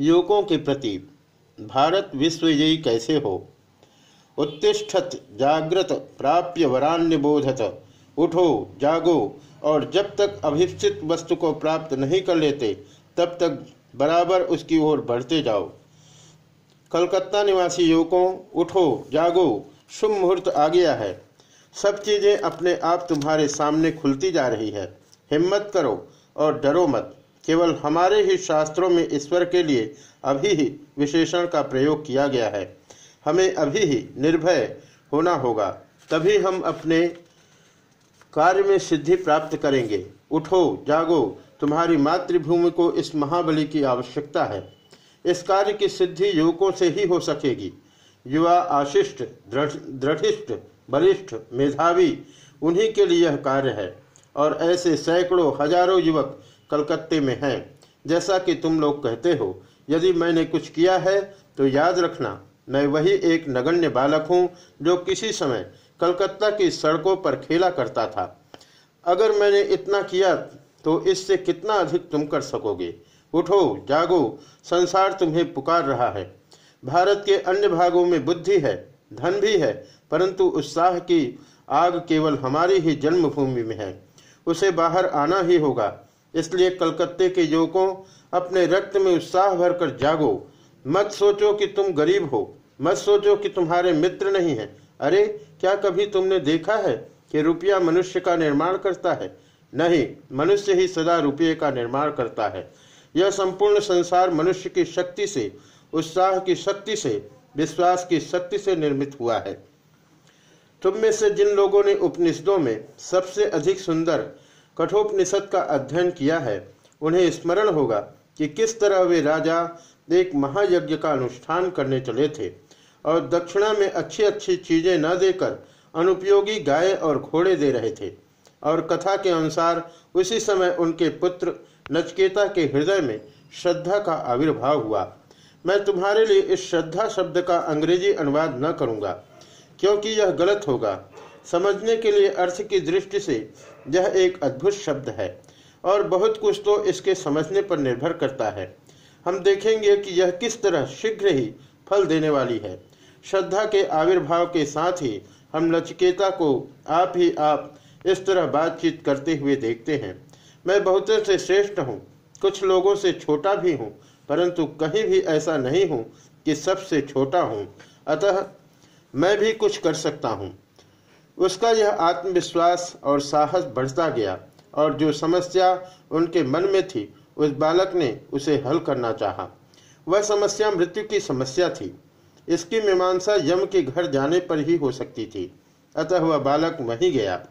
युवकों के प्रति, भारत विश्वविजयी कैसे हो? उत्तिष्ठत, जागृत, प्राप्य वरान्यबोधत उठो, जागो, और जब तक अभिष्ठित वस्तु को प्राप्त नहीं कर लेते, तब तक बराबर उसकी ओर बढ़ते जाओ। कलकत्ता निवासी युवकों, उठो, जागो, शुभ मुहूर्त आ गया है। सब चीज़ें अपने आप तुम्हारे सामने खुलती जा रही है। हिम्मत करो और डरो मत। केवल हमारे ही शास्त्रों में ईश्वर के लिए अभी ही विशेषण का प्रयोग किया गया है। हमें अभी ही निर्भय होना होगा। तभी हम अपने कार्य में सिद्धि प्राप्त करेंगे। उठो, जागो, तुम्हारी मातृभूमि को इस महाबली की आवश्यकता है। इस कार्य की सिद्धि युवकों से ही हो सकेगी। युवा आशिष्ट दृढ़िष्ठ बलिष्ठ, मेधावी, उन्हीं के लिए यह कार्य है। और ऐसे सैकड़ों, हज़ारों युवक कलकत्ते में हैं। जैसा कि तुम लोग कहते हो, यदि मैंने कुछ किया है तो याद रखना, मैं वही एक नगण्य बालक हूँ, जो किसी समय कलकत्ता की सड़कों पर खेला करता था। अगर मैंने इतना किया तो इससे कितना अधिक तुम कर सकोगे? उठो, जागो, संसार तुम्हें पुकार रहा है। भारत के अन्य भागों में बुद्धि है, धन भी है, परंतु उत्साह की आग केवल हमारी ही जन्मभूमि में है। उसे बाहर आना ही होगा। इसलिए कलकत्ते के युवकों, अपने रक्त में उत्साह भरकर जागो। मत सोचो कि तुम गरीब हो। मत सोचो कि तुम्हारे मित्र नहीं है। अरे, क्या कभी तुमने देखा है कि रुपया मनुष्य का निर्माण करता है? नहीं, मनुष्य ही सदा रुपये का निर्माण करता है। यह संपूर्ण संसार मनुष्य की शक्ति से, उत्साह की शक्ति से, विश्वास की शक्ति से निर्मित हुआ है। तुम में से जिन लोगों ने उपनिषदों में सबसे अधिक सुंदर कठोपनिषद का अध्ययन किया है, उन्हें स्मरण होगा कि किस तरह वे राजा एक महायज्ञ का अनुष्ठान करने चले थे और दक्षिणा में अच्छी अच्छी चीज़ें न देकर अनुपयोगी गाय और घोड़े दे रहे थे। और कथा के अनुसार उसी समय उनके पुत्र नचकेता के हृदय में श्रद्धा का आविर्भाव हुआ। मैं तुम्हारे लिए इस श्रद्धा शब्द का अंग्रेज़ी अनुवाद न करूँगा, क्योंकि यह गलत होगा। समझने के लिए अर्थ की दृष्टि से यह एक अद्भुत शब्द है, और बहुत कुछ तो इसके समझने पर निर्भर करता है। हम देखेंगे कि यह किस तरह शीघ्र ही फल देने वाली है। श्रद्धा के आविर्भाव के साथ ही हम नचकेता को आप ही आप इस तरह बातचीत करते हुए देखते हैं। मैं बहुतों से श्रेष्ठ हूँ, कुछ लोगों से छोटा भी हूँ, परंतु कहीं भी ऐसा नहीं हूँ कि सबसे छोटा हूँ। अतः मैं भी कुछ कर सकता हूँ। उसका यह आत्मविश्वास और साहस बढ़ता गया और जो समस्या उनके मन में थी, उस बालक ने उसे हल करना चाहा। वह समस्या मृत्यु की समस्या थी। इसकी मीमांसा यम के घर जाने पर ही हो सकती थी। अतः वह बालक वहीं गया।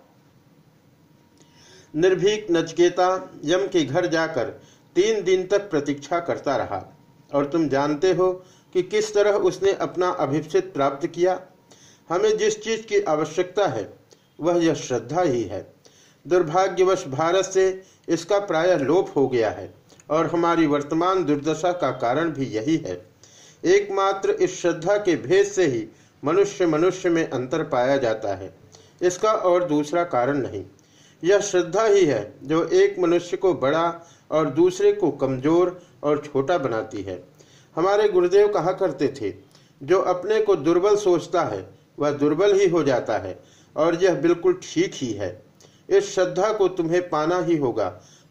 निर्भीक नचकेता यम के घर जाकर तीन दिन तक प्रतीक्षा करता रहा। और तुम जानते हो कि किस तरह उसने अपना अभिषेक प्राप्त किया? हमें जिस चीज़ की आवश्यकता है, वह यह श्रद्धा ही है। दुर्भाग्यवश भारत से इसका प्राय लोप हो गया है और हमारी वर्तमान दुर्दशा का कारण भी यही है। एकमात्र इस श्रद्धा के भेद से ही मनुष्य मनुष्य में अंतर पाया जाता है। इसका और दूसरा कारण नहीं। यह श्रद्धा ही है जो एक मनुष्य को बड़ा और दूसरे को कमज़ोर और छोटा बनाती है। हमारे गुरुदेव कहा करते थे, जो अपने को दुर्बल सोचता है वह दुर्बल ही हो जाता है और यह बिल्कुल ठीक ही है। इस श्रद्धा को तुम्हें पाना ही होगा।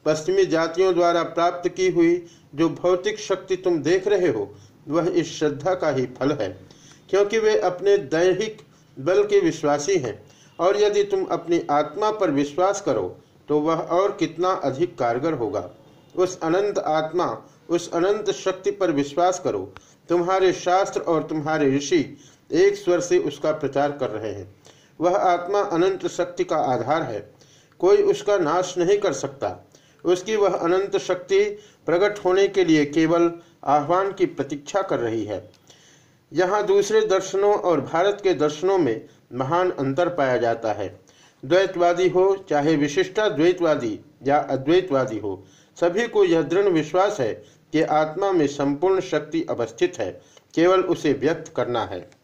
पश्चिमी जातियों द्वारा प्राप्त की हुई जो भौतिक शक्ति तुम देख रहे हो, वह इस श्रद्धा का ही फल है, क्योंकि वे अपने दैहिक बल के विश्वासी हैं और यदि तुम अपनी आत्मा पर विश्वास करो तो वह और कितना अधिक कारगर होगा। उस अनंत आत्मा, उस अनंत शक्ति पर विश्वास करो। तुम्हारे शास्त्र और तुम्हारे ऋषि एक स्वर से उसका प्रचार कर रहे हैं। वह आत्मा अनंत शक्ति का आधार है। कोई उसका नाश नहीं कर सकता। उसकी वह अनंत शक्ति प्रकट होने के लिए केवल आह्वान की प्रतीक्षा कर रही है। यहाँ दूसरे दर्शनों और भारत के दर्शनों में महान अंतर पाया जाता है। द्वैतवादी हो, चाहे विशिष्टा द्वैतवादी या अद्वैतवादी हो, सभी को यह दृढ़ विश्वास है कि आत्मा में संपूर्ण शक्ति अवस्थित है। केवल उसे व्यक्त करना है।